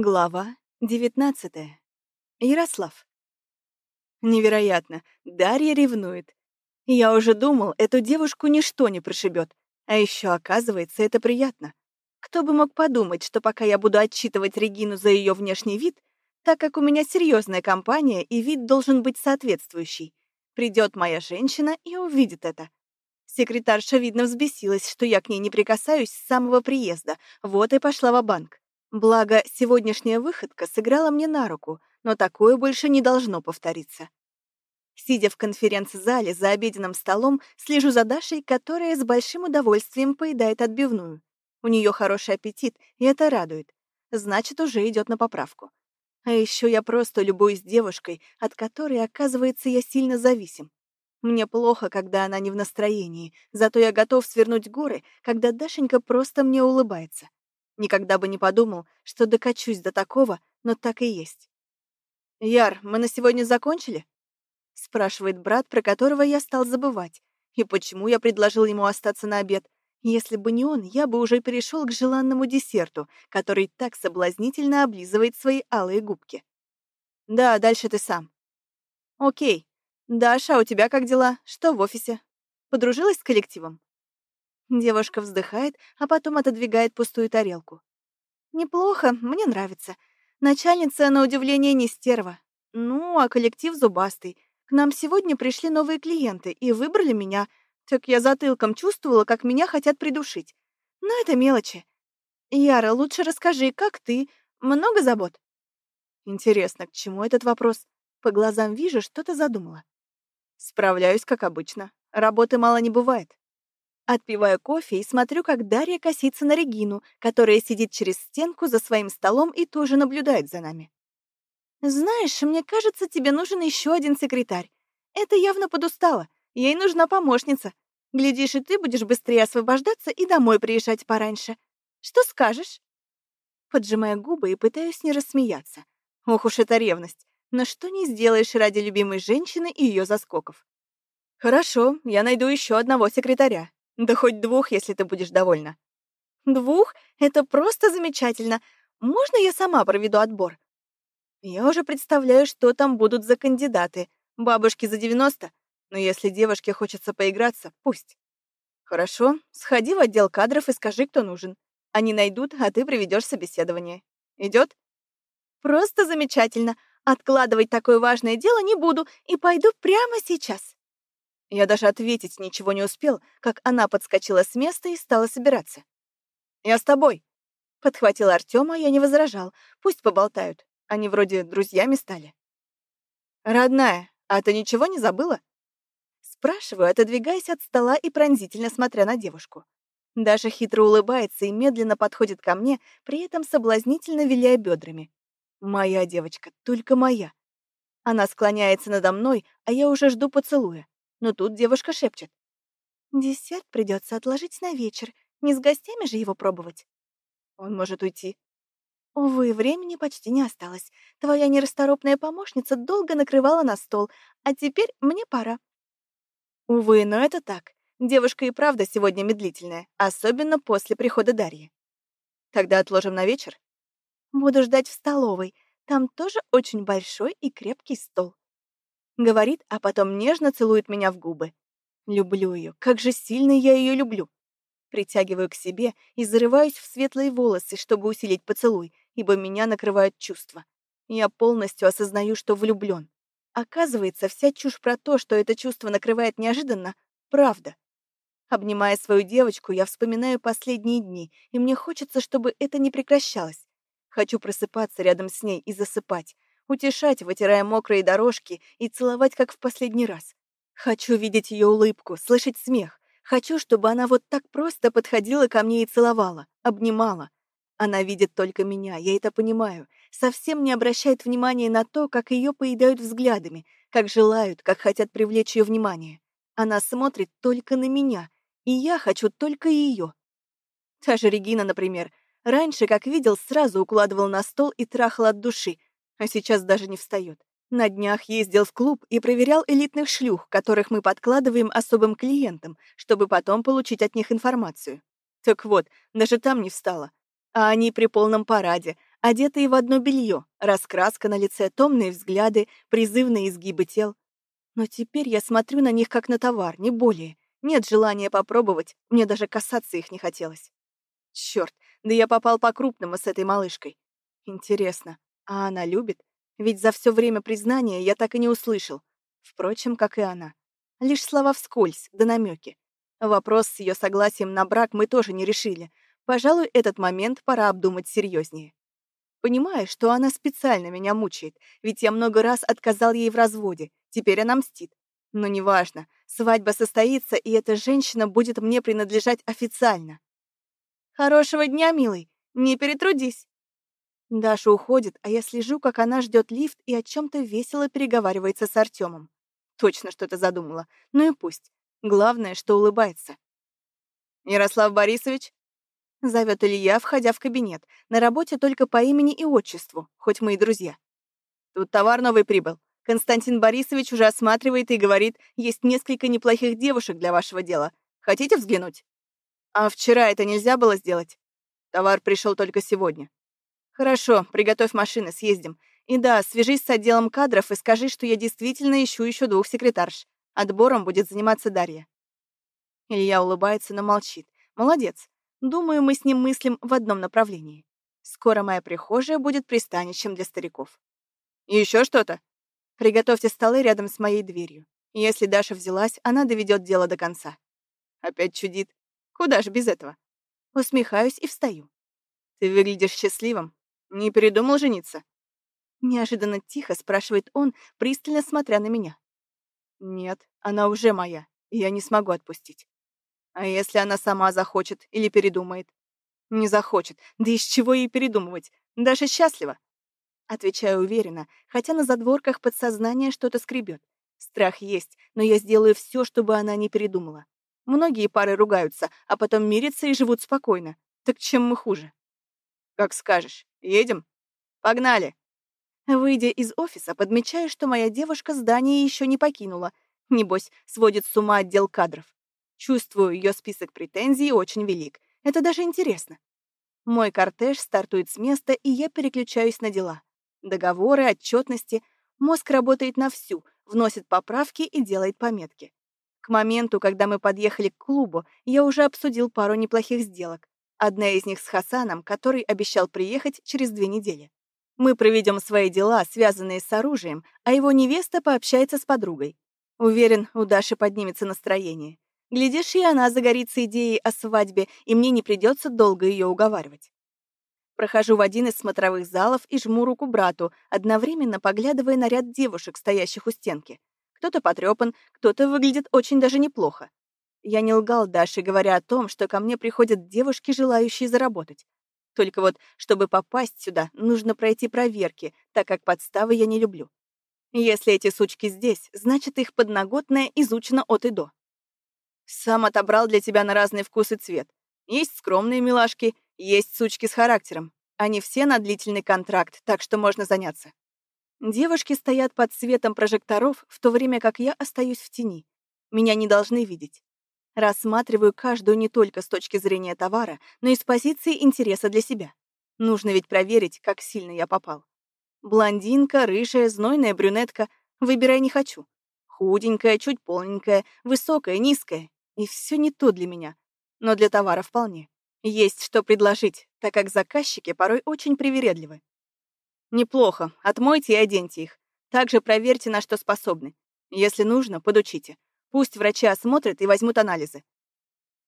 Глава 19. Ярослав. Невероятно, Дарья ревнует. Я уже думал, эту девушку ничто не прошибет. А еще, оказывается, это приятно. Кто бы мог подумать, что пока я буду отчитывать Регину за ее внешний вид, так как у меня серьезная компания и вид должен быть соответствующий, придет моя женщина и увидит это. Секретарша, видно, взбесилась, что я к ней не прикасаюсь с самого приезда, вот и пошла в банк Благо, сегодняшняя выходка сыграла мне на руку, но такое больше не должно повториться. Сидя в конференц-зале за обеденным столом, слежу за Дашей, которая с большим удовольствием поедает отбивную. У нее хороший аппетит, и это радует. Значит, уже идет на поправку. А еще я просто любуюсь девушкой, от которой, оказывается, я сильно зависим. Мне плохо, когда она не в настроении, зато я готов свернуть горы, когда Дашенька просто мне улыбается. Никогда бы не подумал, что докачусь до такого, но так и есть. «Яр, мы на сегодня закончили?» — спрашивает брат, про которого я стал забывать. И почему я предложил ему остаться на обед? Если бы не он, я бы уже перешел к желанному десерту, который так соблазнительно облизывает свои алые губки. «Да, дальше ты сам». «Окей. Даша, а у тебя как дела? Что в офисе? Подружилась с коллективом?» Девушка вздыхает, а потом отодвигает пустую тарелку. «Неплохо, мне нравится. Начальница, на удивление, не стерва. Ну, а коллектив зубастый. К нам сегодня пришли новые клиенты и выбрали меня. Так я затылком чувствовала, как меня хотят придушить. Но это мелочи. Яра, лучше расскажи, как ты? Много забот?» Интересно, к чему этот вопрос? По глазам вижу, что ты задумала. Справляюсь, как обычно. Работы мало не бывает. Отпиваю кофе и смотрю, как Дарья косится на Регину, которая сидит через стенку за своим столом и тоже наблюдает за нами. «Знаешь, мне кажется, тебе нужен еще один секретарь. Это явно подустало. Ей нужна помощница. Глядишь, и ты будешь быстрее освобождаться и домой приезжать пораньше. Что скажешь?» Поджимая губы и пытаюсь не рассмеяться. Ох уж эта ревность. Но что не сделаешь ради любимой женщины и ее заскоков. «Хорошо, я найду еще одного секретаря. Да хоть двух, если ты будешь довольна. Двух? Это просто замечательно. Можно я сама проведу отбор? Я уже представляю, что там будут за кандидаты. Бабушки за 90, но если девушке хочется поиграться, пусть. Хорошо, сходи в отдел кадров и скажи, кто нужен. Они найдут, а ты проведешь собеседование. Идет? Просто замечательно. Откладывать такое важное дело не буду и пойду прямо сейчас. Я даже ответить ничего не успел, как она подскочила с места и стала собираться. «Я с тобой», — подхватил Артема, я не возражал. Пусть поболтают. Они вроде друзьями стали. «Родная, а ты ничего не забыла?» Спрашиваю, отодвигаясь от стола и пронзительно смотря на девушку. Даша хитро улыбается и медленно подходит ко мне, при этом соблазнительно виляя бедрами. «Моя девочка, только моя». Она склоняется надо мной, а я уже жду поцелуя но тут девушка шепчет. «Десерт придется отложить на вечер, не с гостями же его пробовать». «Он может уйти». «Увы, времени почти не осталось. Твоя нерасторопная помощница долго накрывала на стол, а теперь мне пора». Увы, но это так. Девушка и правда сегодня медлительная, особенно после прихода Дарьи. Тогда отложим на вечер. Буду ждать в столовой. Там тоже очень большой и крепкий стол. Говорит, а потом нежно целует меня в губы. Люблю ее, как же сильно я ее люблю. Притягиваю к себе и зарываюсь в светлые волосы, чтобы усилить поцелуй, ибо меня накрывают чувства. Я полностью осознаю, что влюблен. Оказывается, вся чушь про то, что это чувство накрывает неожиданно, правда. Обнимая свою девочку, я вспоминаю последние дни, и мне хочется, чтобы это не прекращалось. Хочу просыпаться рядом с ней и засыпать, утешать, вытирая мокрые дорожки, и целовать, как в последний раз. Хочу видеть ее улыбку, слышать смех. Хочу, чтобы она вот так просто подходила ко мне и целовала, обнимала. Она видит только меня, я это понимаю. Совсем не обращает внимания на то, как ее поедают взглядами, как желают, как хотят привлечь ее внимание. Она смотрит только на меня, и я хочу только ее. Та же Регина, например, раньше, как видел, сразу укладывал на стол и трахал от души, а сейчас даже не встает. На днях ездил в клуб и проверял элитных шлюх, которых мы подкладываем особым клиентам, чтобы потом получить от них информацию. Так вот, даже там не встала. А они при полном параде, одетые в одно белье, раскраска на лице, томные взгляды, призывные изгибы тел. Но теперь я смотрю на них как на товар, не более. Нет желания попробовать, мне даже касаться их не хотелось. Черт, да я попал по-крупному с этой малышкой. Интересно, а она любит? Ведь за все время признания я так и не услышал. Впрочем, как и она. Лишь слова вскользь, да намеки. Вопрос с ее согласием на брак мы тоже не решили. Пожалуй, этот момент пора обдумать серьезнее. Понимаю, что она специально меня мучает, ведь я много раз отказал ей в разводе, теперь она мстит. Но неважно, свадьба состоится, и эта женщина будет мне принадлежать официально. Хорошего дня, милый, не перетрудись. Даша уходит, а я слежу, как она ждет лифт и о чем-то весело переговаривается с Артемом. Точно что-то задумала. Ну и пусть. Главное, что улыбается. «Ярослав Борисович?» Зовет Илья, входя в кабинет. На работе только по имени и отчеству, хоть мы и друзья. Тут товар новый прибыл. Константин Борисович уже осматривает и говорит, есть несколько неплохих девушек для вашего дела. Хотите взглянуть? А вчера это нельзя было сделать? Товар пришел только сегодня. Хорошо, приготовь машины, съездим. И да, свяжись с отделом кадров и скажи, что я действительно ищу еще двух секретарш. Отбором будет заниматься Дарья. Илья улыбается, но молчит. Молодец. Думаю, мы с ним мыслим в одном направлении. Скоро моя прихожая будет пристанищем для стариков. Еще что-то? Приготовьте столы рядом с моей дверью. Если Даша взялась, она доведет дело до конца. Опять чудит. Куда же без этого? Усмехаюсь и встаю. Ты выглядишь счастливым. Не передумал жениться? Неожиданно тихо спрашивает он, пристально смотря на меня. Нет, она уже моя, и я не смогу отпустить. А если она сама захочет или передумает? Не захочет, да из чего ей передумывать? Даша счастлива. Отвечаю уверенно, хотя на задворках подсознания что-то скребет. Страх есть, но я сделаю все, чтобы она не передумала. Многие пары ругаются, а потом мирятся и живут спокойно. Так чем мы хуже? Как скажешь. Едем? Погнали. Выйдя из офиса, подмечаю, что моя девушка здание еще не покинула. Небось, сводит с ума отдел кадров. Чувствую, ее список претензий очень велик. Это даже интересно. Мой кортеж стартует с места, и я переключаюсь на дела. Договоры, отчетности. Мозг работает на всю, вносит поправки и делает пометки. К моменту, когда мы подъехали к клубу, я уже обсудил пару неплохих сделок. Одна из них с Хасаном, который обещал приехать через две недели. Мы проведем свои дела, связанные с оружием, а его невеста пообщается с подругой. Уверен, у Даши поднимется настроение. Глядишь, и она загорится идеей о свадьбе, и мне не придется долго ее уговаривать. Прохожу в один из смотровых залов и жму руку брату, одновременно поглядывая на ряд девушек, стоящих у стенки. Кто-то потрепан, кто-то выглядит очень даже неплохо. Я не лгал Даше, говоря о том, что ко мне приходят девушки, желающие заработать. Только вот, чтобы попасть сюда, нужно пройти проверки, так как подставы я не люблю. Если эти сучки здесь, значит, их подноготная изучена от и до. Сам отобрал для тебя на разный вкус и цвет. Есть скромные милашки, есть сучки с характером. Они все на длительный контракт, так что можно заняться. Девушки стоят под светом прожекторов, в то время как я остаюсь в тени. Меня не должны видеть. Рассматриваю каждую не только с точки зрения товара, но и с позиции интереса для себя. Нужно ведь проверить, как сильно я попал. Блондинка, рыжая, знойная брюнетка. Выбирай не хочу. Худенькая, чуть полненькая, высокая, низкая. И все не то для меня. Но для товара вполне. Есть что предложить, так как заказчики порой очень привередливы. Неплохо. Отмойте и оденьте их. Также проверьте, на что способны. Если нужно, подучите. Пусть врачи осмотрят и возьмут анализы.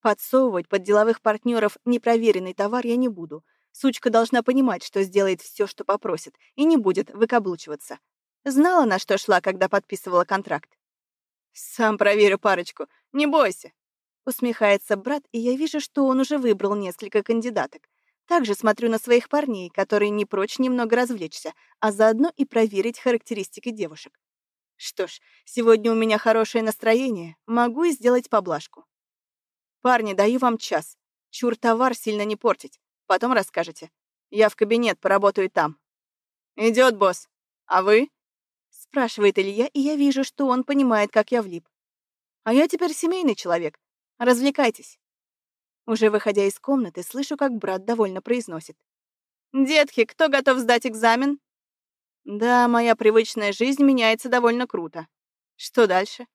Подсовывать под деловых партнеров непроверенный товар я не буду. Сучка должна понимать, что сделает все, что попросит, и не будет выкаблучиваться. Знала, на что шла, когда подписывала контракт. «Сам проверю парочку, не бойся», — усмехается брат, и я вижу, что он уже выбрал несколько кандидаток. Также смотрю на своих парней, которые не прочь немного развлечься, а заодно и проверить характеристики девушек. Что ж, сегодня у меня хорошее настроение, могу и сделать поблажку. Парни, даю вам час. Чур товар сильно не портить. Потом расскажете. Я в кабинет, поработаю там. Идет, босс. А вы? Спрашивает Илья, и я вижу, что он понимает, как я влип. А я теперь семейный человек. Развлекайтесь. Уже выходя из комнаты, слышу, как брат довольно произносит. Детки, кто готов сдать экзамен? Да, моя привычная жизнь меняется довольно круто. Что дальше?